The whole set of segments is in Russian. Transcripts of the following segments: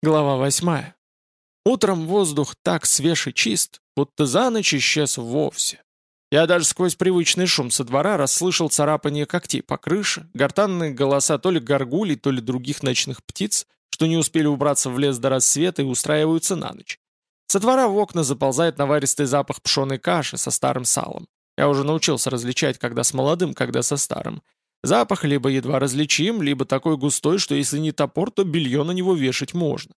Глава восьмая. Утром воздух так свеж и чист, будто за ночь исчез вовсе. Я даже сквозь привычный шум со двора расслышал царапание когтей по крыше, гортанные голоса то ли горгулей, то ли других ночных птиц, что не успели убраться в лес до рассвета и устраиваются на ночь. Со двора в окна заползает наваристый запах пшеной каши со старым салом. Я уже научился различать, когда с молодым, когда со старым. Запах либо едва различим, либо такой густой, что если не топор, то белье на него вешать можно.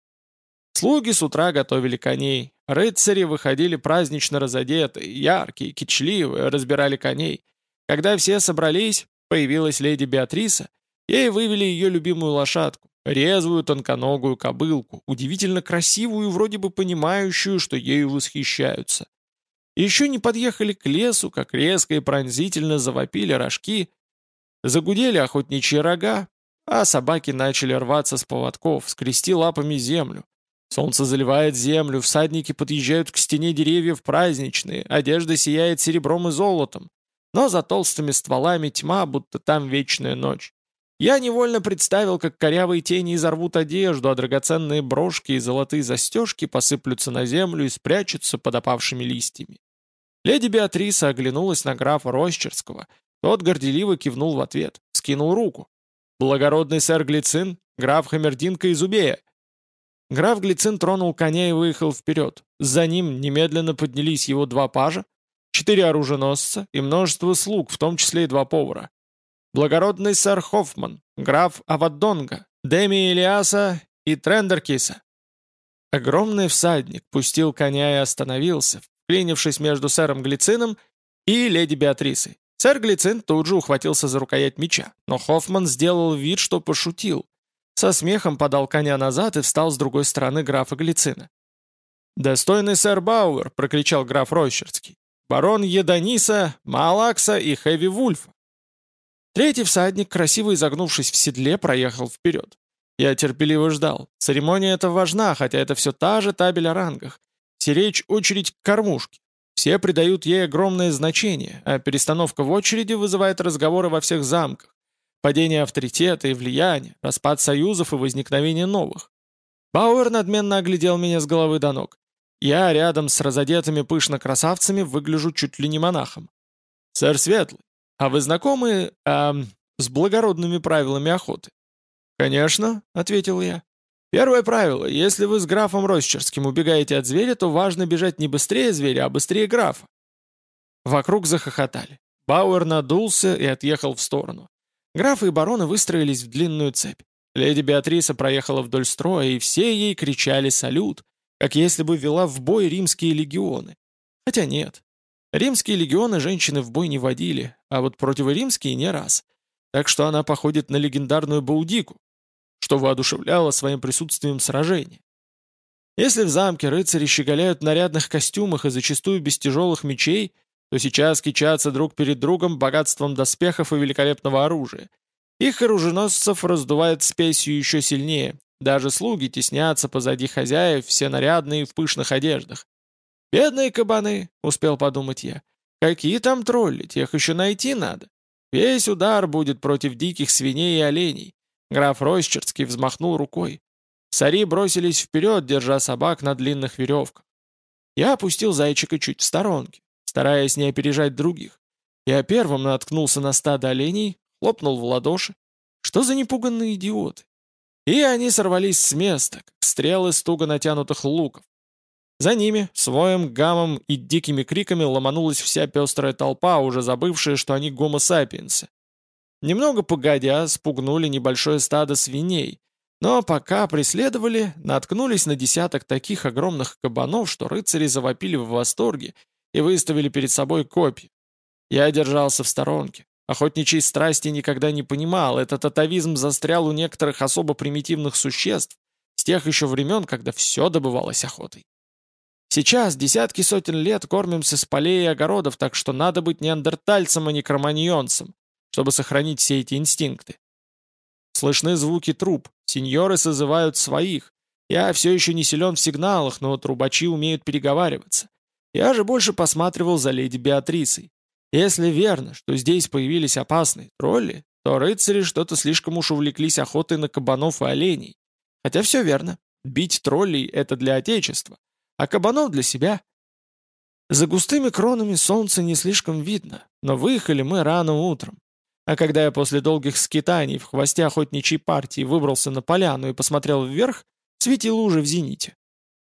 Слуги с утра готовили коней. Рыцари выходили празднично разодетые, яркие, кичливые, разбирали коней. Когда все собрались, появилась леди Беатриса, ей вывели ее любимую лошадку, резвую тонконогую кобылку, удивительно красивую вроде бы понимающую, что ею восхищаются. Еще не подъехали к лесу, как резко и пронзительно завопили рожки, Загудели охотничьи рога, а собаки начали рваться с поводков, скрести лапами землю. Солнце заливает землю, всадники подъезжают к стене деревьев праздничные, одежда сияет серебром и золотом. Но за толстыми стволами тьма, будто там вечная ночь. Я невольно представил, как корявые тени изорвут одежду, а драгоценные брошки и золотые застежки посыплются на землю и спрячутся под опавшими листьями. Леди Беатриса оглянулась на графа Рощерского, тот горделиво кивнул в ответ, скинул руку. «Благородный сэр Глицин, граф Хамердинка из Убея!» Граф Глицин тронул коня и выехал вперед. За ним немедленно поднялись его два пажа, четыре оруженосца и множество слуг, в том числе и два повара. Благородный сэр Хоффман, граф Аваддонга, Деми Илиаса и Трендеркиса. Огромный всадник пустил коня и остановился, вклинившись между сэром Глицином и леди Беатрисой. Сэр Глицин тут же ухватился за рукоять меча, но Хоффман сделал вид, что пошутил. Со смехом подал коня назад и встал с другой стороны графа Глицина. «Достойный сэр Бауэр!» — прокричал граф Рощерский. «Барон Едониса, Малакса и Хэви Вульфа!» Третий всадник, красиво изогнувшись в седле, проехал вперед. Я терпеливо ждал. Церемония эта важна, хотя это все та же табель о рангах. Сиречь очередь к кормушке. Все придают ей огромное значение, а перестановка в очереди вызывает разговоры во всех замках, падение авторитета и влияния, распад союзов и возникновение новых. Бауэр надменно оглядел меня с головы до ног. Я рядом с разодетыми пышно красавцами выгляжу чуть ли не монахом. «Сэр Светлый, а вы знакомы эм, с благородными правилами охоты?» «Конечно», — ответил я. Первое правило. Если вы с графом Росчерским убегаете от зверя, то важно бежать не быстрее зверя, а быстрее графа. Вокруг захохотали. Бауэр надулся и отъехал в сторону. Графы и бароны выстроились в длинную цепь. Леди Беатриса проехала вдоль строя, и все ей кричали «салют», как если бы вела в бой римские легионы. Хотя нет. Римские легионы женщины в бой не водили, а вот противоримские не раз. Так что она походит на легендарную Баудику, что воодушевляло своим присутствием сражение. Если в замке рыцари щеголяют в нарядных костюмах и зачастую без тяжелых мечей, то сейчас кичатся друг перед другом богатством доспехов и великолепного оружия. Их оруженосцев раздувает спесью еще сильнее. Даже слуги теснятся позади хозяев, все нарядные в пышных одеждах. «Бедные кабаны», — успел подумать я. «Какие там тролли, тех еще найти надо. Весь удар будет против диких свиней и оленей. Граф Ройсчерский взмахнул рукой. Сари бросились вперед, держа собак на длинных веревках. Я опустил зайчика чуть в сторонке, стараясь не опережать других. Я первым наткнулся на стадо оленей, хлопнул в ладоши. Что за непуганные идиоты? И они сорвались с места, как стрелы туго натянутых луков. За ними, своим гамом и дикими криками ломанулась вся пестрая толпа, уже забывшая, что они гомо-сапиенсы. Немного погодя, спугнули небольшое стадо свиней, но пока преследовали, наткнулись на десяток таких огромных кабанов, что рыцари завопили в восторге и выставили перед собой копья. Я держался в сторонке. Охотничьей страсти никогда не понимал, этот атовизм застрял у некоторых особо примитивных существ с тех еще времен, когда все добывалось охотой. Сейчас десятки сотен лет кормимся с полей и огородов, так что надо быть неандертальцем, а не кроманьонцем, чтобы сохранить все эти инстинкты. Слышны звуки труб, сеньоры созывают своих. Я все еще не силен в сигналах, но трубачи умеют переговариваться. Я же больше посматривал за леди Беатрисой. Если верно, что здесь появились опасные тролли, то рыцари что-то слишком уж увлеклись охотой на кабанов и оленей. Хотя все верно. Бить троллей — это для Отечества, а кабанов для себя. За густыми кронами солнца не слишком видно, но выехали мы рано утром. А когда я после долгих скитаний в хвосте охотничьей партии выбрался на поляну и посмотрел вверх, светило уже в зените.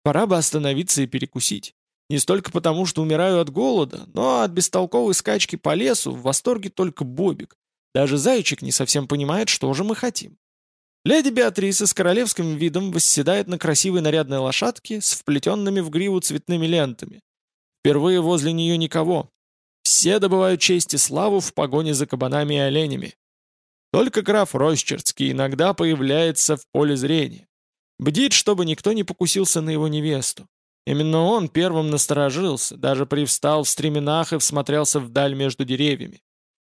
Пора бы остановиться и перекусить. Не столько потому, что умираю от голода, но от бестолковой скачки по лесу в восторге только Бобик. Даже зайчик не совсем понимает, что же мы хотим. Леди Беатриса с королевским видом восседает на красивой нарядной лошадке с вплетенными в гриву цветными лентами. Впервые возле нее никого. Все добывают честь и славу в погоне за кабанами и оленями. Только граф Рощерцкий иногда появляется в поле зрения. Бдит, чтобы никто не покусился на его невесту. Именно он первым насторожился, даже привстал в стременах и всмотрелся вдаль между деревьями.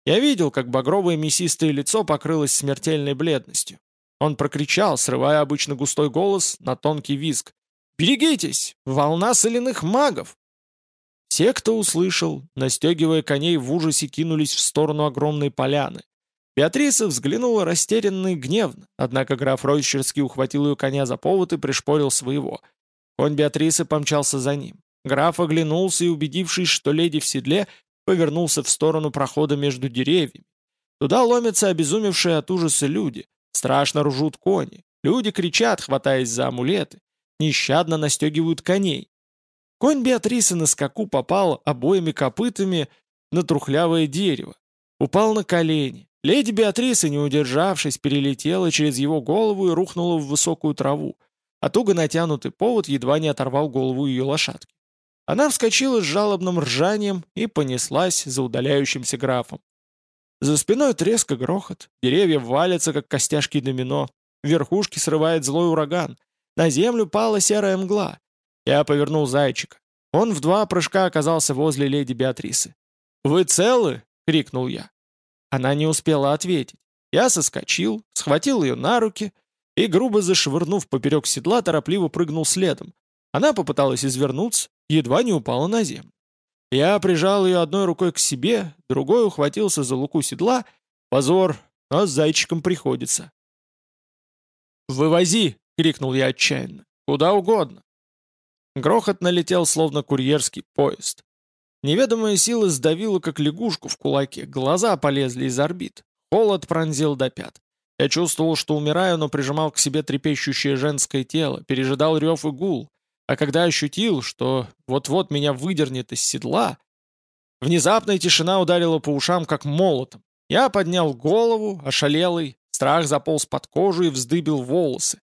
Я видел, как багровое мясистое лицо покрылось смертельной бледностью. Он прокричал, срывая обычно густой голос на тонкий визг. «Берегитесь! Волна соляных магов!» Все, кто услышал, настегивая коней в ужасе, кинулись в сторону огромной поляны. Беатриса взглянула растерянно и гневно, однако граф Ройщерский ухватил ее коня за повод и пришпорил своего. Конь Беатрисы помчался за ним. Граф оглянулся и, убедившись, что леди в седле, повернулся в сторону прохода между деревьями. Туда ломятся обезумевшие от ужаса люди. Страшно ржут кони. Люди кричат, хватаясь за амулеты. Нещадно настегивают коней. Конь Беатрисы на скаку попал обоими копытами на трухлявое дерево. Упал на колени. Леди Беатриса, не удержавшись, перелетела через его голову и рухнула в высокую траву, а туго натянутый повод едва не оторвал голову ее лошадки. Она вскочила с жалобным ржанием и понеслась за удаляющимся графом. За спиной треск грохот, деревья валятся, как костяшки домино, верхушки срывает злой ураган, на землю пала серая мгла. Я повернул зайчика. Он в два прыжка оказался возле леди Беатрисы. «Вы целы?» — крикнул я. Она не успела ответить. Я соскочил, схватил ее на руки и, грубо зашвырнув поперек седла, торопливо прыгнул следом. Она попыталась извернуться, едва не упала на землю. Я прижал ее одной рукой к себе, другой ухватился за луку седла. Позор, но с зайчиком приходится. «Вывози!» — крикнул я отчаянно. «Куда угодно!» Грохот налетел, словно курьерский поезд. Неведомая сила сдавила, как лягушку в кулаке, глаза полезли из орбит. Холод пронзил до пят. Я чувствовал, что умираю, но прижимал к себе трепещущее женское тело, пережидал рев и гул. А когда ощутил, что вот-вот меня выдернет из седла, внезапная тишина ударила по ушам, как молотом. Я поднял голову, ошалелый, страх заполз под кожу и вздыбил волосы.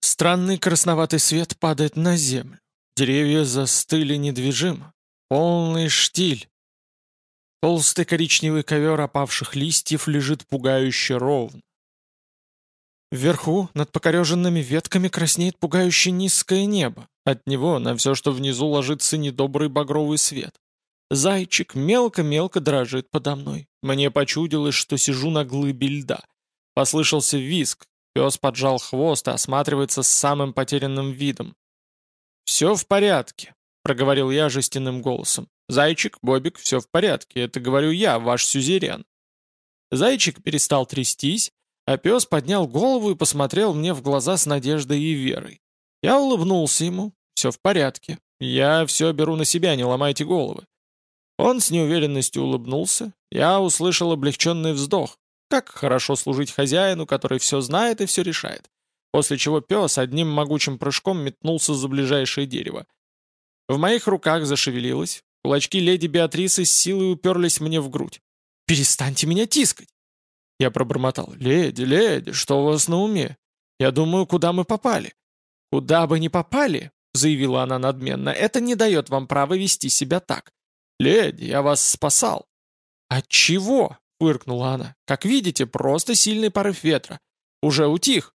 Странный красноватый свет падает на землю. Деревья застыли недвижимо. Полный штиль. Толстый коричневый ковер опавших листьев лежит пугающе ровно. Вверху, над покореженными ветками, краснеет пугающе низкое небо. От него на все, что внизу ложится недобрый багровый свет. Зайчик мелко-мелко дрожит подо мной. Мне почудилось, что сижу на глыбе льда. Послышался виск. Пес поджал хвост и осматривается с самым потерянным видом. «Все в порядке», — проговорил я жестяным голосом. «Зайчик, Бобик, все в порядке. Это говорю я, ваш сюзерен». Зайчик перестал трястись, а пес поднял голову и посмотрел мне в глаза с надеждой и верой. Я улыбнулся ему, все в порядке. Я все беру на себя, не ломайте головы. Он с неуверенностью улыбнулся. Я услышал облегченный вздох. Как хорошо служить хозяину, который все знает и все решает. После чего пес одним могучим прыжком метнулся за ближайшее дерево. В моих руках зашевелилось. Кулачки леди Беатрисы с силой уперлись мне в грудь. «Перестаньте меня тискать!» Я пробормотал. «Леди, леди, что у вас на уме? Я думаю, куда мы попали?» «Куда бы ни попали, заявила она надменно, это не дает вам права вести себя так. Леди, я вас спасал. От чего? фыркнула она. Как видите, просто сильный порыв ветра. Уже утих.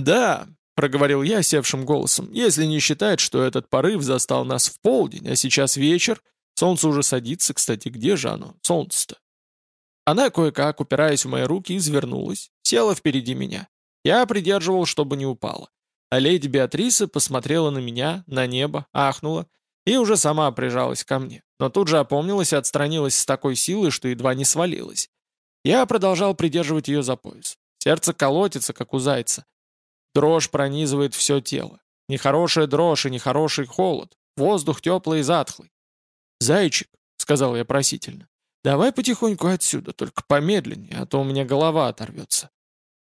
Да, проговорил я севшим голосом, если не считать, что этот порыв застал нас в полдень, а сейчас вечер, солнце уже садится, кстати, где же оно, солнце-то? Она кое-как, упираясь в мои руки, извернулась, села впереди меня. Я придерживал, чтобы не упала. А леди Беатриса посмотрела на меня, на небо, ахнула и уже сама прижалась ко мне, но тут же опомнилась и отстранилась с такой силой, что едва не свалилась. Я продолжал придерживать ее за пояс. Сердце колотится, как у зайца. Дрожь пронизывает все тело. Нехорошая дрожь и нехороший холод. Воздух теплый и затхлый. «Зайчик», — сказал я просительно, — «давай потихоньку отсюда, только помедленнее, а то у меня голова оторвется».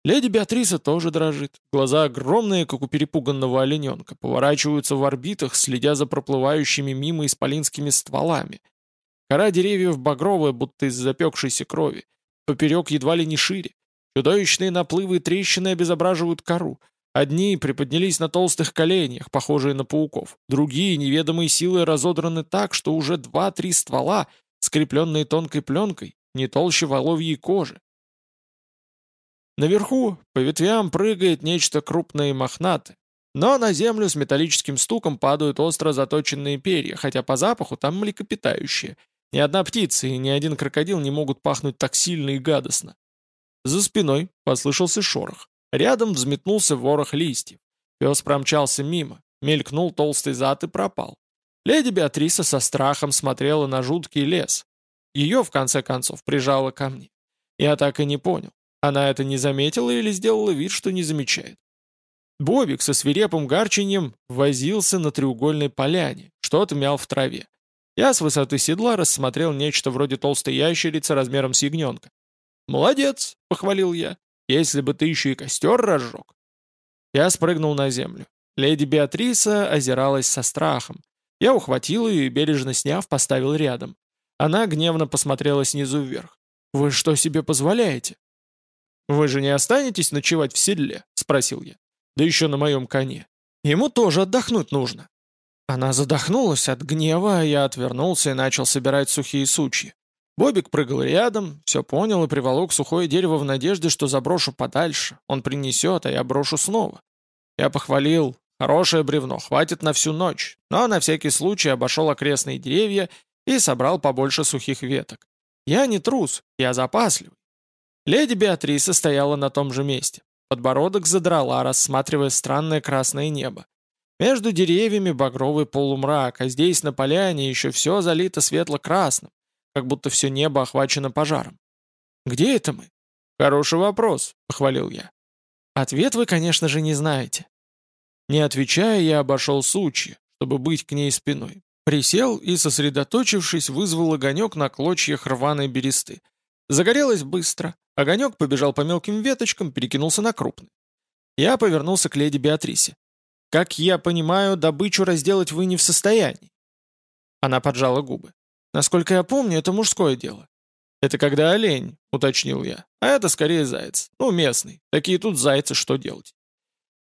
Леди Беатриса тоже дрожит. Глаза огромные, как у перепуганного олененка, поворачиваются в орбитах, следя за проплывающими мимо исполинскими стволами. Кора деревьев багровая, будто из запекшейся крови. Поперек едва ли не шире. Чудовищные наплывы и трещины обезображивают кору. Одни приподнялись на толстых коленях, похожие на пауков. Другие неведомые силы разодраны так, что уже два-три ствола, скрепленные тонкой пленкой, не толще воловьей кожи. Наверху по ветвям прыгает нечто крупное и мохнатое. Но на землю с металлическим стуком падают остро заточенные перья, хотя по запаху там млекопитающие. Ни одна птица и ни один крокодил не могут пахнуть так сильно и гадостно. За спиной послышался шорох. Рядом взметнулся ворох листьев. Пес промчался мимо, мелькнул толстый зад и пропал. Леди Беатриса со страхом смотрела на жуткий лес. Ее, в конце концов, прижало ко мне. Я так и не понял, она это не заметила или сделала вид, что не замечает. Бобик со свирепым гарчением возился на треугольной поляне, что-то мял в траве. Я с высоты седла рассмотрел нечто вроде толстой ящерицы размером с ягненка. «Молодец!» — похвалил я. «Если бы ты еще и костер разжег!» Я спрыгнул на землю. Леди Беатриса озиралась со страхом. Я ухватил ее и, бережно сняв, поставил рядом. Она гневно посмотрела снизу вверх. «Вы что себе позволяете?» «Вы же не останетесь ночевать в седле?» — спросил я. «Да еще на моем коне. Ему тоже отдохнуть нужно». Она задохнулась от гнева, а я отвернулся и начал собирать сухие сучья. Бобик прыгал рядом, все понял и приволок сухое дерево в надежде, что заброшу подальше. Он принесет, а я брошу снова. Я похвалил. Хорошее бревно, хватит на всю ночь. Но на всякий случай обошел окрестные деревья и собрал побольше сухих веток. Я не трус, я запасливый. Леди Беатриса стояла на том же месте. Подбородок задрала, рассматривая странное красное небо. Между деревьями багровый полумрак, а здесь на поляне еще все залито светло-красным, как будто все небо охвачено пожаром. «Где это мы?» «Хороший вопрос», — похвалил я. Ответ вы, конечно же, не знаете. Не отвечая, я обошел сучья, чтобы быть к ней спиной. Присел и, сосредоточившись, вызвал огонек на клочьях рваной бересты. Загорелось быстро. Огонек побежал по мелким веточкам, перекинулся на крупный. Я повернулся к леди Беатрисе. «Как я понимаю, добычу разделать вы не в состоянии». Она поджала губы. «Насколько я помню, это мужское дело». «Это когда олень», — уточнил я. «А это скорее заяц. Ну, местный. Такие тут зайцы, что делать?»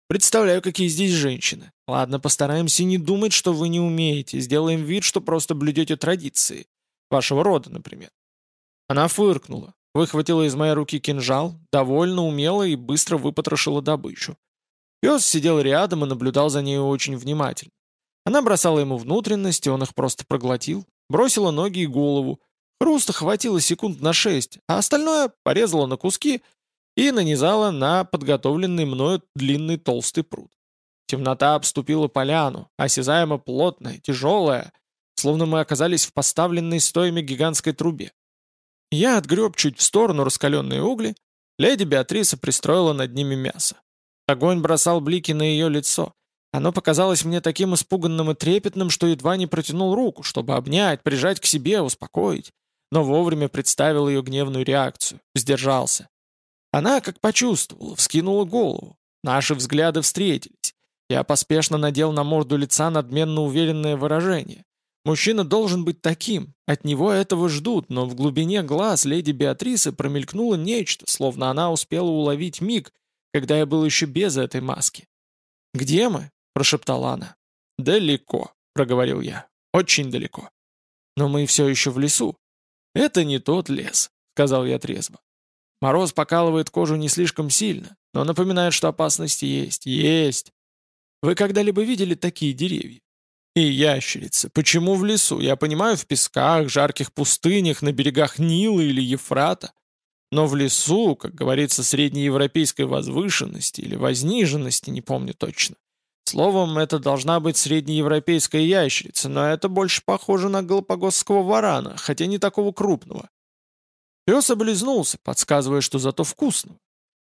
«Представляю, какие здесь женщины. Ладно, постараемся не думать, что вы не умеете. Сделаем вид, что просто блюдете традиции. Вашего рода, например». Она фыркнула, выхватила из моей руки кинжал, довольно умело и быстро выпотрошила добычу. Пес сидел рядом и наблюдал за ней очень внимательно. Она бросала ему внутренности, он их просто проглотил, бросила ноги и голову. Хруста хватило секунд на шесть, а остальное порезала на куски и нанизала на подготовленный мною длинный толстый пруд. Темнота обступила поляну, осязаемо плотная, тяжелая, словно мы оказались в поставленной стоями гигантской трубе. Я отгреб чуть в сторону раскаленные угли, леди Беатриса пристроила над ними мясо. Огонь бросал блики на ее лицо. Оно показалось мне таким испуганным и трепетным, что едва не протянул руку, чтобы обнять, прижать к себе, успокоить. Но вовремя представил ее гневную реакцию, сдержался. Она, как почувствовала, вскинула голову. Наши взгляды встретились. Я поспешно надел на морду лица надменно уверенное выражение. Мужчина должен быть таким, от него этого ждут, но в глубине глаз леди Беатрисы промелькнуло нечто, словно она успела уловить миг, когда я был еще без этой маски. «Где мы?» – прошептала она. «Далеко», – проговорил я. «Очень далеко. Но мы все еще в лесу». «Это не тот лес», – сказал я трезво. Мороз покалывает кожу не слишком сильно, но напоминает, что опасность есть. Есть. Вы когда-либо видели такие деревья? И ящерицы. Почему в лесу? Я понимаю, в песках, жарких пустынях, на берегах Нила или Ефрата. Но в лесу, как говорится, среднеевропейской возвышенности или возниженности, не помню точно. Словом, это должна быть среднеевропейская ящерица, но это больше похоже на галапагосского варана, хотя не такого крупного. Пес облизнулся, подсказывая, что зато вкусного.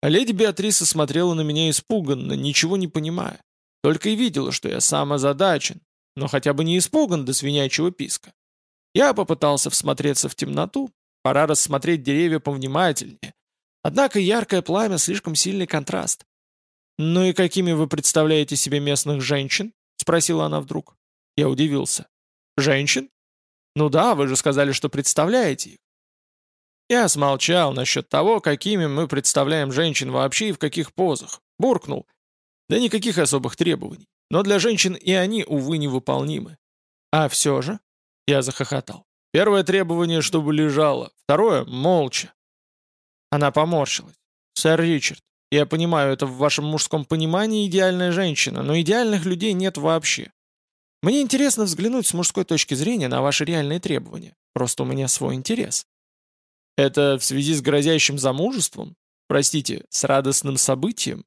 А леди Беатриса смотрела на меня испуганно, ничего не понимая. Только и видела, что я сам озадачен, но хотя бы не испуган до свинячьего писка. Я попытался всмотреться в темноту, пора рассмотреть деревья повнимательнее. Однако яркое пламя — слишком сильный контраст. «Ну и какими вы представляете себе местных женщин?» — спросила она вдруг. Я удивился. «Женщин? Ну да, вы же сказали, что представляете их». Я смолчал насчет того, какими мы представляем женщин вообще и в каких позах. Буркнул. Да никаких особых требований. Но для женщин и они, увы, невыполнимы. А все же... Я захохотал. Первое требование, чтобы лежала. Второе — молча. Она поморщилась. «Сэр Ричард, я понимаю, это в вашем мужском понимании идеальная женщина, но идеальных людей нет вообще. Мне интересно взглянуть с мужской точки зрения на ваши реальные требования. Просто у меня свой интерес». «Это в связи с грозящим замужеством? Простите, с радостным событием?»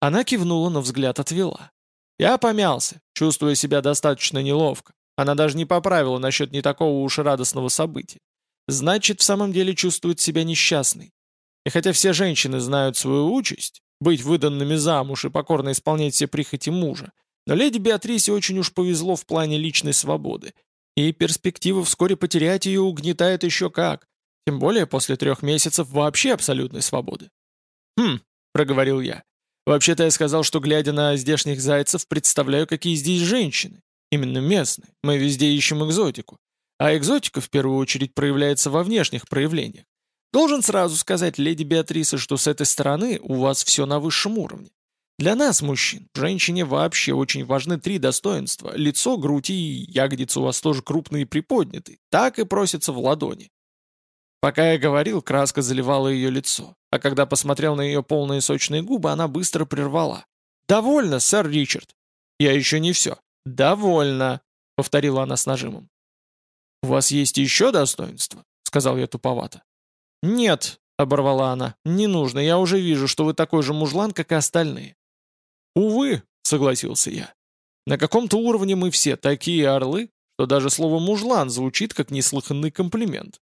Она кивнула, но взгляд отвела. Я помялся, чувствуя себя достаточно неловко. Она даже не поправила насчет не такого уж радостного события. Значит, в самом деле чувствует себя несчастной. И хотя все женщины знают свою участь, быть выданными замуж и покорно исполнять все прихоти мужа, но леди Беатрисе очень уж повезло в плане личной свободы, и перспектива вскоре потерять ее угнетает еще как, тем более после трех месяцев вообще абсолютной свободы. «Хм», — проговорил я, — «вообще-то я сказал, что, глядя на здешних зайцев, представляю, какие здесь женщины. Именно местные. Мы везде ищем экзотику. А экзотика в первую очередь проявляется во внешних проявлениях. Должен сразу сказать, леди Беатриса, что с этой стороны у вас все на высшем уровне. Для нас, мужчин, женщине вообще очень важны три достоинства. Лицо, грудь и ягодицы у вас тоже крупные и приподняты. Так и просится в ладони. Пока я говорил, краска заливала ее лицо, а когда посмотрел на ее полные сочные губы, она быстро прервала. «Довольно, сэр Ричард!» «Я еще не все. «Довольно», — повторила она с нажимом. «У вас есть еще достоинство?» — сказал я туповато. «Нет», — оборвала она, — «не нужно, я уже вижу, что вы такой же мужлан, как и остальные». «Увы», — согласился я. «На каком-то уровне мы все такие орлы, что даже слово «мужлан» звучит как неслыханный комплимент».